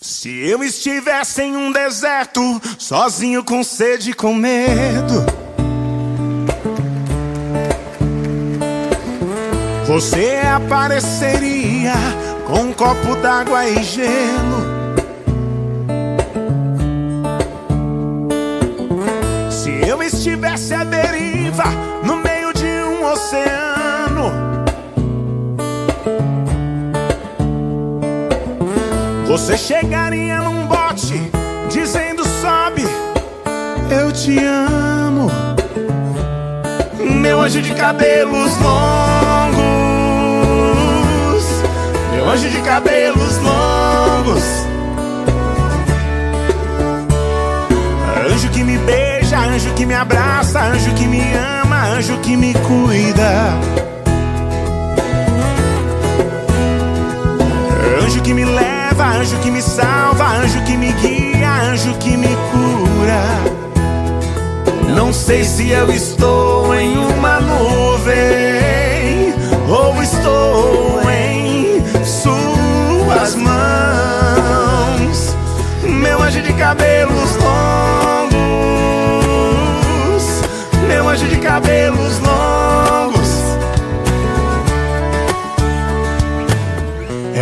Se eu estivesse em um deserto, sozinho com sede e com medo, você apareceria com um copo d'água e gelo. Se eu estivesse à deriva você chegaria num bote dizendo: Sobe, eu te amo. Meu anjo de cabelos longos, meu anjo de cabelos longos. Anjo que me beija, anjo que me abraça, anjo que me ama, anjo que me cuida. Anjo que me leva, anjo que me salva, anjo que me guia, anjo que me cura. Não sei se eu estou em uma nuvem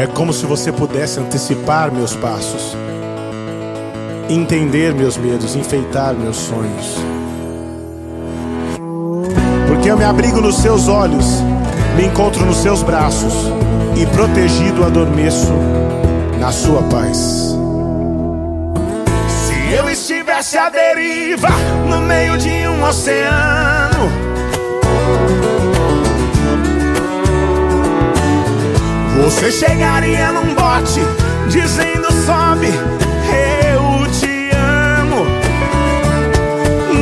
É como se você pudesse antecipar meus passos, entender meus medos, enfeitar meus sonhos. Porque eu me abrigo nos seus olhos, me encontro nos seus braços e protegido adormeço na sua paz. Se eu estivesse à deriva no meio de um oceano, você chegaria num bote dizendo: Sobe, eu te amo.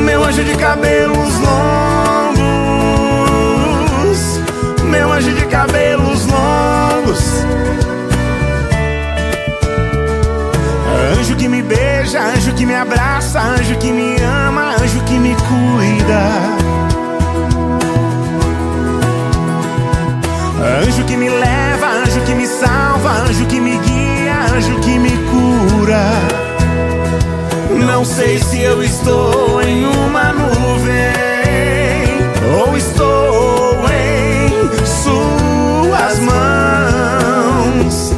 Meu anjo de cabelos longos, meu anjo de cabelos longos. Anjo que me beija, anjo que me abraça, anjo que me ama, anjo que me cuida. Anjo que me leva, que me salva, anjo que me guia, anjo que me cura. Não sei se eu estou em uma nuvem ou estou em suas mãos.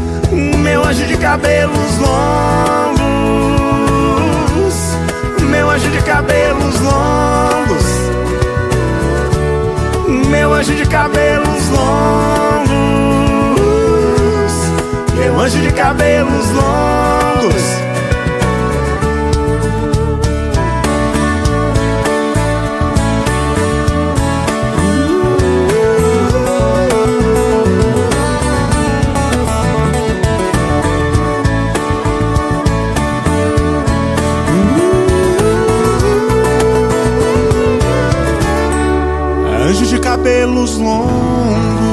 Meu anjo de cabelos longos, cabelos longos. Anjo de cabelos longos.